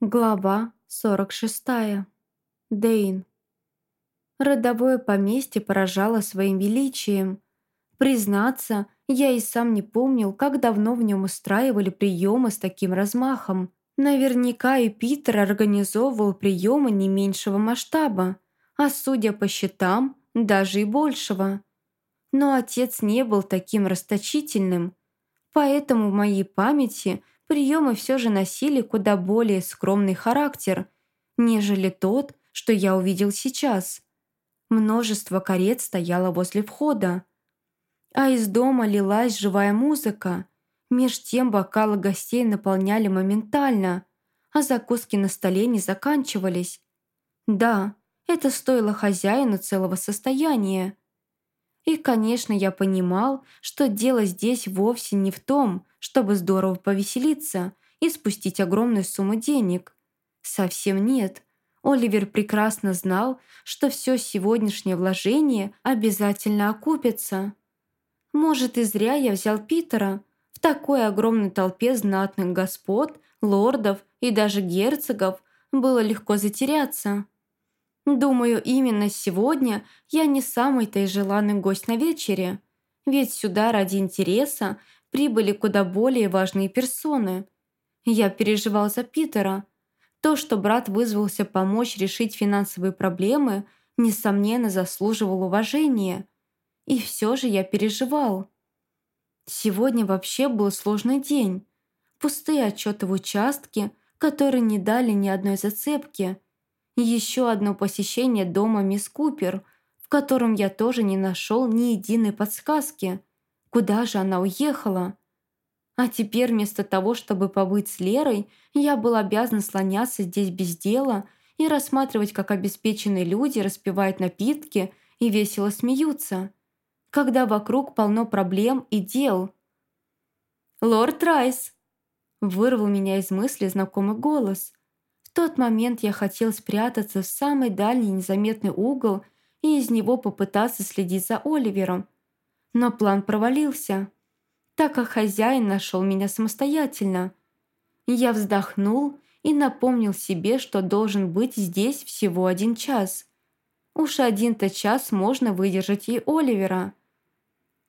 Глава 46. Дейн. Родовое поместье поражало своим величием. Признаться, я и сам не помнил, как давно в нем устраивали приемы с таким размахом. Наверняка и Питер организовывал приемы не меньшего масштаба, а судя по счетам, даже и большего. Но отец не был таким расточительным, поэтому в моей памяти – приемы все же носили куда более скромный характер, нежели тот, что я увидел сейчас. Множество карет стояло возле входа, а из дома лилась живая музыка. Меж тем бокалы гостей наполняли моментально, а закуски на столе не заканчивались. Да, это стоило хозяину целого состояния. И, конечно, я понимал, что дело здесь вовсе не в том, чтобы здорово повеселиться и спустить огромную сумму денег. Совсем нет. Оливер прекрасно знал, что все сегодняшнее вложение обязательно окупится. Может, и зря я взял Питера. В такой огромной толпе знатных господ, лордов и даже герцогов было легко затеряться. Думаю, именно сегодня я не самый-то и желанный гость на вечере, ведь сюда ради интереса прибыли куда более важные персоны. Я переживал за Питера. То, что брат вызвался помочь решить финансовые проблемы, несомненно заслуживал уважения. И все же я переживал. Сегодня вообще был сложный день. Пустые отчеты в участке, которые не дали ни одной зацепки – еще одно посещение дома мисс Купер, в котором я тоже не нашел ни единой подсказки. Куда же она уехала? А теперь вместо того, чтобы побыть с Лерой, я был обязан слоняться здесь без дела и рассматривать, как обеспеченные люди распивают напитки и весело смеются, когда вокруг полно проблем и дел. «Лорд Райс!» Вырвал меня из мысли знакомый голос тот момент я хотел спрятаться в самый дальний незаметный угол и из него попытаться следить за Оливером. Но план провалился, так как хозяин нашел меня самостоятельно. Я вздохнул и напомнил себе, что должен быть здесь всего один час. Уж один-то час можно выдержать и Оливера.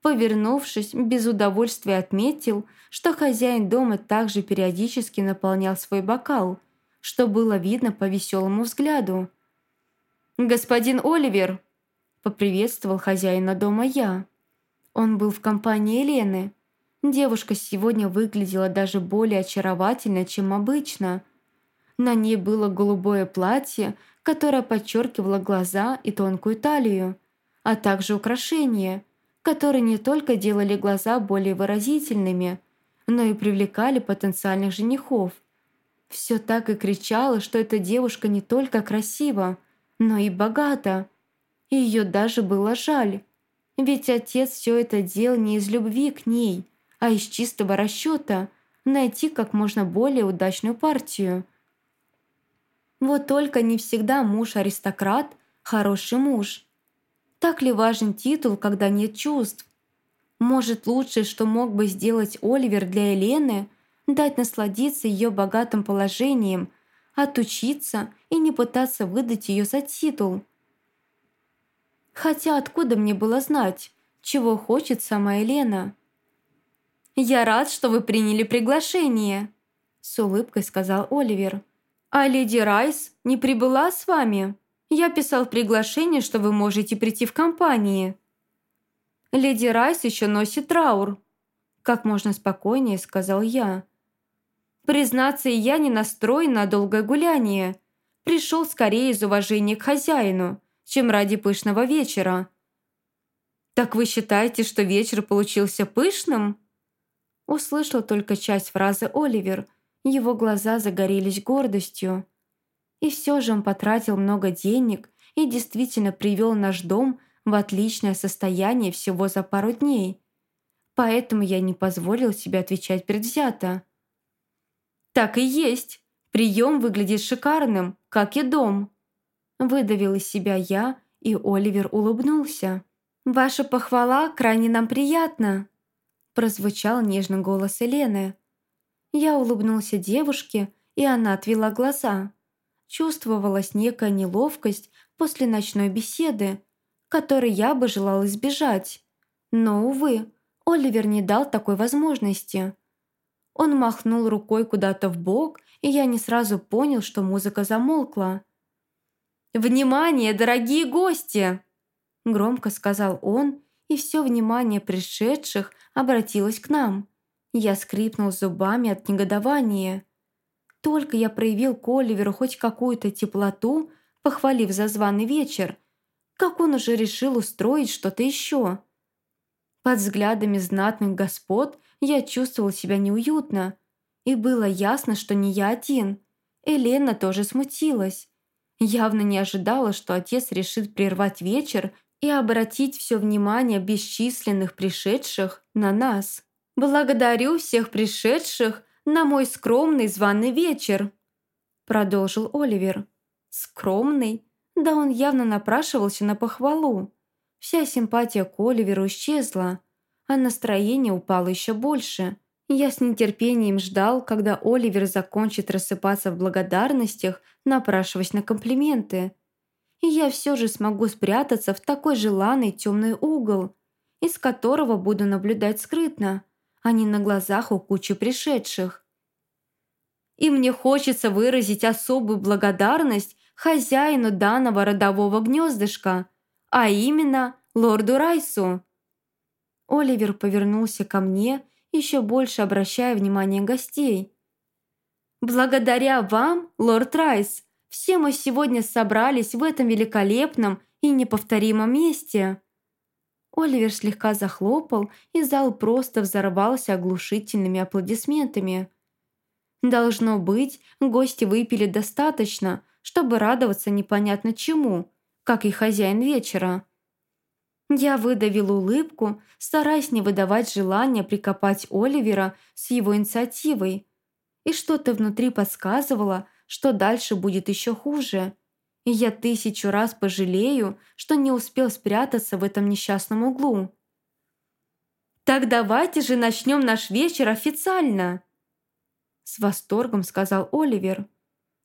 Повернувшись, без удовольствия отметил, что хозяин дома также периодически наполнял свой бокал – что было видно по веселому взгляду. «Господин Оливер!» – поприветствовал хозяина дома я. Он был в компании Елены. Девушка сегодня выглядела даже более очаровательно, чем обычно. На ней было голубое платье, которое подчеркивало глаза и тонкую талию, а также украшения, которые не только делали глаза более выразительными, но и привлекали потенциальных женихов. Все так и кричало, что эта девушка не только красива, но и богата. И ее даже было жаль. Ведь отец все это делал не из любви к ней, а из чистого расчета найти как можно более удачную партию. Вот только не всегда муж-аристократ – хороший муж. Так ли важен титул, когда нет чувств? Может, лучшее, что мог бы сделать Оливер для Елены – дать насладиться ее богатым положением, отучиться и не пытаться выдать ее за титул. Хотя откуда мне было знать, чего хочет сама Елена? «Я рад, что вы приняли приглашение», — с улыбкой сказал Оливер. «А леди Райс не прибыла с вами? Я писал приглашение, что вы можете прийти в компании». «Леди Райс еще носит траур», — как можно спокойнее сказал я. Признаться, я не настроен на долгое гуляние. Пришел скорее из уважения к хозяину, чем ради пышного вечера. «Так вы считаете, что вечер получился пышным?» Услышал только часть фразы Оливер. Его глаза загорелись гордостью. И все же он потратил много денег и действительно привел наш дом в отличное состояние всего за пару дней. Поэтому я не позволил себе отвечать предвзято. «Так и есть. Прием выглядит шикарным, как и дом». Выдавил из себя я, и Оливер улыбнулся. «Ваша похвала крайне нам приятна», прозвучал нежный голос Елены. Я улыбнулся девушке и она отвела глаза. Чувствовалась некая неловкость после ночной беседы, которой я бы желал избежать. Но, увы, Оливер не дал такой возможности. Он махнул рукой куда-то в бок, и я не сразу понял, что музыка замолкла. «Внимание, дорогие гости!» Громко сказал он, и все внимание пришедших обратилось к нам. Я скрипнул зубами от негодования. Только я проявил к Оливеру хоть какую-то теплоту, похвалив за званый вечер, как он уже решил устроить что-то еще. Под взглядами знатных господ я чувствовал себя неуютно. И было ясно, что не я один. Елена тоже смутилась. Явно не ожидала, что отец решит прервать вечер и обратить все внимание бесчисленных пришедших на нас. «Благодарю всех пришедших на мой скромный званый вечер», продолжил Оливер. «Скромный? Да он явно напрашивался на похвалу. Вся симпатия к Оливеру исчезла, а настроение упало еще больше. Я с нетерпением ждал, когда Оливер закончит рассыпаться в благодарностях, напрашиваясь на комплименты. И я все же смогу спрятаться в такой желанный темный угол, из которого буду наблюдать скрытно, а не на глазах у кучи пришедших. И мне хочется выразить особую благодарность хозяину данного родового гнездышка – а именно лорду Райсу. Оливер повернулся ко мне, еще больше обращая внимание гостей. «Благодаря вам, лорд Райс, все мы сегодня собрались в этом великолепном и неповторимом месте». Оливер слегка захлопал, и зал просто взорвался оглушительными аплодисментами. Должно быть, гости выпили достаточно, чтобы радоваться непонятно чему, как и хозяин вечера. Я выдавил улыбку, стараясь не выдавать желания прикопать Оливера с его инициативой. И что-то внутри подсказывало, что дальше будет еще хуже. И я тысячу раз пожалею, что не успел спрятаться в этом несчастном углу. «Так давайте же начнем наш вечер официально!» С восторгом сказал Оливер.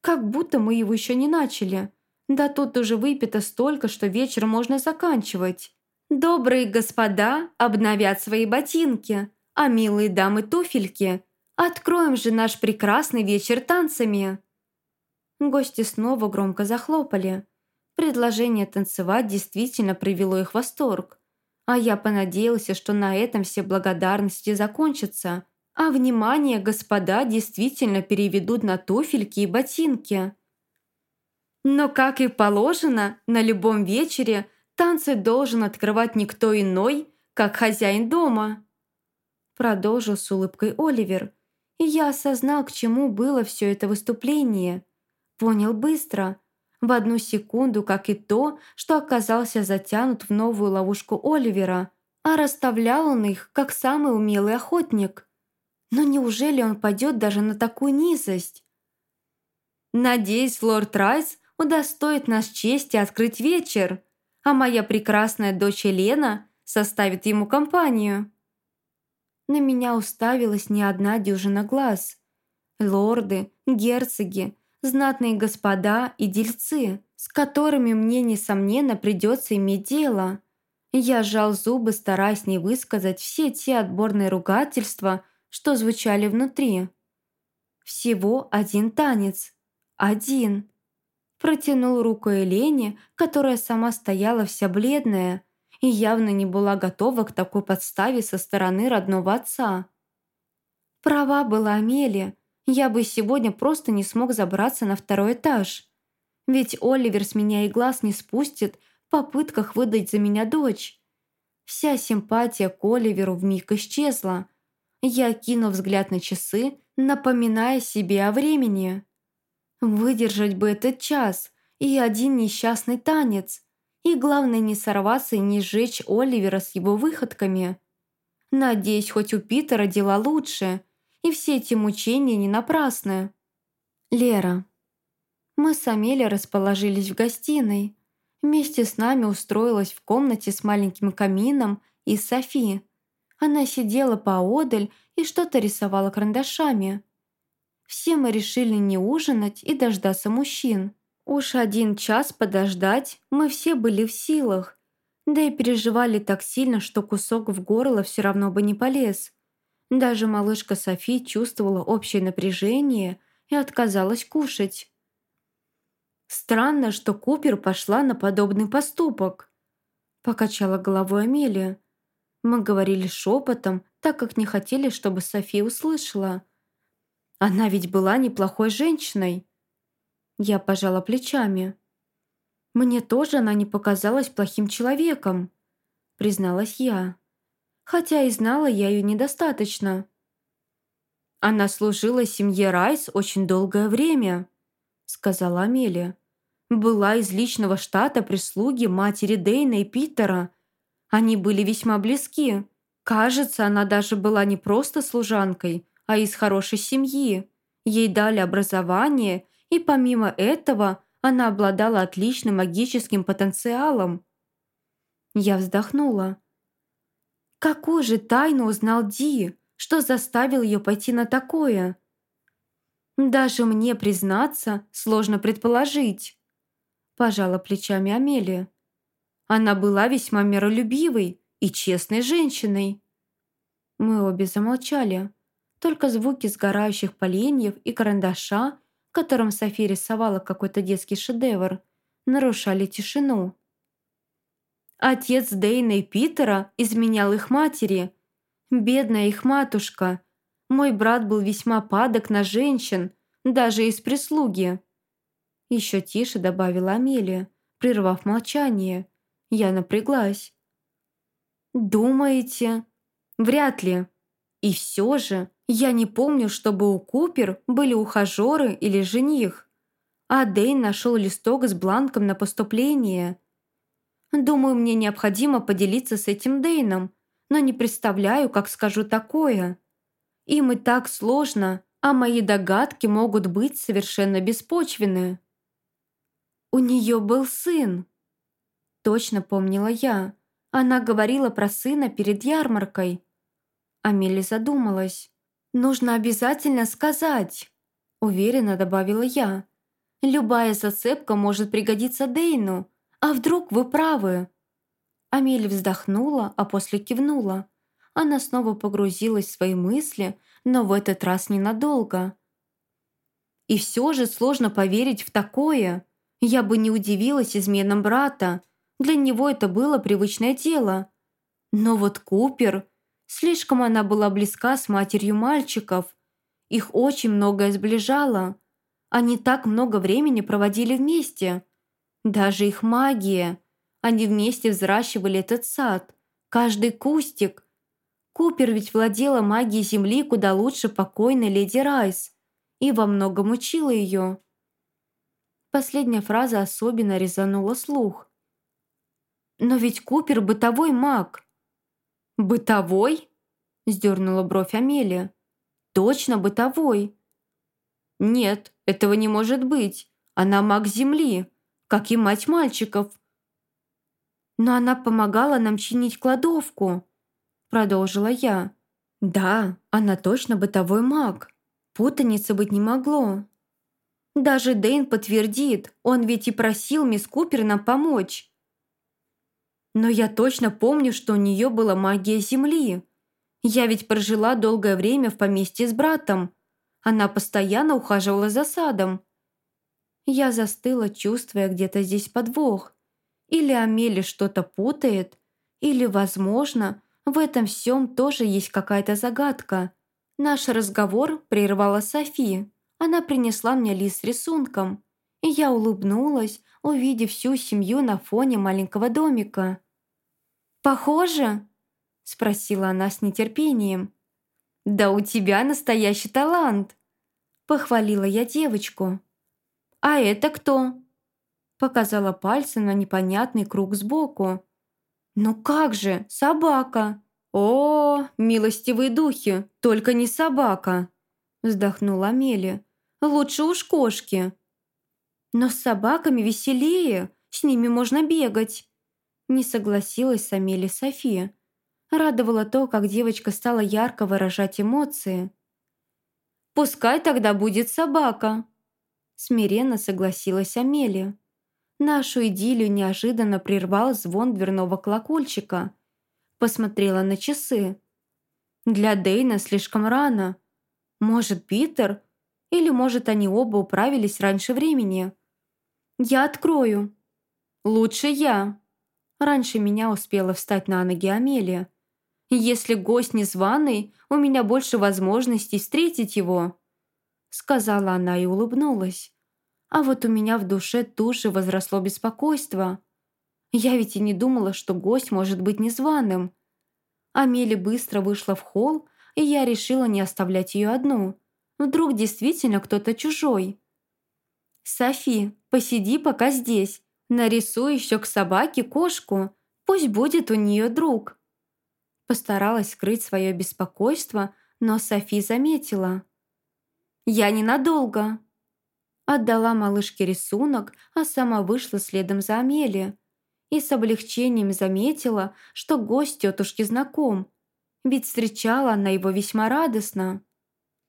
«Как будто мы его еще не начали. Да тут уже выпито столько, что вечер можно заканчивать. Добрые господа обновят свои ботинки, а милые дамы туфельки. Откроем же наш прекрасный вечер танцами. Гости снова громко захлопали. Предложение танцевать действительно привело их в восторг. А я понадеялся, что на этом все благодарности закончатся, а внимание господа действительно переведут на туфельки и ботинки. Но, как и положено, на любом вечере танцы должен открывать никто иной, как хозяин дома. Продолжил с улыбкой Оливер, и я осознал, к чему было все это выступление. Понял быстро, в одну секунду, как и то, что оказался затянут в новую ловушку Оливера, а расставлял он их, как самый умелый охотник. Но неужели он пойдет даже на такую низость? «Надеюсь, лорд Райс удостоит нас чести открыть вечер, а моя прекрасная дочь Елена составит ему компанию». На меня уставилась не одна дюжина глаз. Лорды, герцоги, знатные господа и дельцы, с которыми мне, несомненно, придется иметь дело. Я сжал зубы, стараясь не высказать все те отборные ругательства, что звучали внутри. Всего один танец. Один протянул руку Елене, которая сама стояла вся бледная и явно не была готова к такой подставе со стороны родного отца. Права была Амелия, я бы сегодня просто не смог забраться на второй этаж. Ведь Оливер с меня и глаз не спустит в попытках выдать за меня дочь. Вся симпатия к Оливеру вмиг исчезла. Я кинул взгляд на часы, напоминая себе о времени. Выдержать бы этот час и один несчастный танец. И главное не сорваться и не сжечь Оливера с его выходками. Надеюсь, хоть у Питера дела лучше, и все эти мучения не напрасны. Лера. Мы с Амелией расположились в гостиной. Вместе с нами устроилась в комнате с маленьким камином и Софи. Она сидела поодаль и что-то рисовала карандашами. Все мы решили не ужинать и дождаться мужчин. Уж один час подождать мы все были в силах, да и переживали так сильно, что кусок в горло все равно бы не полез. Даже малышка Софи чувствовала общее напряжение и отказалась кушать. Странно, что Купер пошла на подобный поступок. Покачала головой Амелия. Мы говорили шепотом, так как не хотели, чтобы София услышала. Она ведь была неплохой женщиной. Я пожала плечами. Мне тоже она не показалась плохим человеком, призналась я. Хотя и знала я ее недостаточно. Она служила семье Райс очень долгое время, сказала Амелия. Была из личного штата прислуги матери Дейна и Питера. Они были весьма близки. Кажется, она даже была не просто служанкой, а из хорошей семьи. Ей дали образование, и помимо этого она обладала отличным магическим потенциалом. Я вздохнула. Какую же тайну узнал Ди, что заставил ее пойти на такое? Даже мне признаться сложно предположить. Пожала плечами Амелия. Она была весьма миролюбивой и честной женщиной. Мы обе замолчали. Только звуки сгорающих поленьев и карандаша, которым София рисовала какой-то детский шедевр, нарушали тишину. Отец Дейна и Питера изменял их матери. Бедная их матушка. Мой брат был весьма падок на женщин, даже из прислуги. Еще тише добавила Амелия, прервав молчание. Я напряглась. «Думаете?» Вряд ли. И все же я не помню, чтобы у Купер были ухажеры или жених. А Дэйн нашел листок с бланком на поступление. Думаю, мне необходимо поделиться с этим Дэйном, но не представляю, как скажу такое. Им и так сложно, а мои догадки могут быть совершенно беспочвенны. У нее был сын. Точно помнила я. Она говорила про сына перед ярмаркой. Амели задумалась. «Нужно обязательно сказать», — уверенно добавила я. «Любая зацепка может пригодиться Дейну. А вдруг вы правы?» Амели вздохнула, а после кивнула. Она снова погрузилась в свои мысли, но в этот раз ненадолго. «И все же сложно поверить в такое. Я бы не удивилась изменам брата. Для него это было привычное дело. Но вот Купер Слишком она была близка с матерью мальчиков. Их очень многое сближало. Они так много времени проводили вместе. Даже их магия. Они вместе взращивали этот сад. Каждый кустик. Купер ведь владела магией Земли куда лучше покойной леди Райс. И во многом учила ее. Последняя фраза особенно резанула слух. «Но ведь Купер бытовой маг. «Бытовой?» – сдернула бровь Амелия. «Точно бытовой?» «Нет, этого не может быть. Она маг Земли, как и мать мальчиков». «Но она помогала нам чинить кладовку», – продолжила я. «Да, она точно бытовой маг. Путаницы быть не могло». Даже Дэйн подтвердит, он ведь и просил мисс Купер нам помочь. Но я точно помню, что у нее была магия Земли. Я ведь прожила долгое время в поместье с братом. Она постоянно ухаживала за садом. Я застыла, чувствуя где-то здесь подвох. Или Амели что-то путает, или, возможно, в этом всем тоже есть какая-то загадка. Наш разговор прервала Софи. Она принесла мне лист с рисунком. Я улыбнулась, увидев всю семью на фоне маленького домика. «Похоже?» – спросила она с нетерпением. «Да у тебя настоящий талант!» – похвалила я девочку. «А это кто?» – показала пальцем на непонятный круг сбоку. «Ну как же, собака!» «О, милостивые духи, только не собака!» – вздохнула Амелия. «Лучше уж кошки!» «Но с собаками веселее, с ними можно бегать!» Не согласилась с Амели София. Радовало то, как девочка стала ярко выражать эмоции. Пускай тогда будет собака. Смиренно согласилась Амелия. Нашу идиллию неожиданно прервал звон дверного колокольчика. Посмотрела на часы. Для Дейна слишком рано. Может, Питер? Или, может, они оба управились раньше времени? Я открою. Лучше я. Раньше меня успела встать на ноги Амелия. Если гость незваный, у меня больше возможностей встретить его. Сказала она и улыбнулась. А вот у меня в душе же возросло беспокойство. Я ведь и не думала, что гость может быть незваным. Амели быстро вышла в холл, и я решила не оставлять ее одну. Вдруг действительно кто-то чужой. «Софи, посиди пока здесь. Нарисуй еще к собаке кошку. Пусть будет у нее друг». Постаралась скрыть свое беспокойство, но Софи заметила. «Я ненадолго», Отдала малышке рисунок, а сама вышла следом за Амелией. И с облегчением заметила, что гость тетушки знаком. Ведь встречала она его весьма радостно.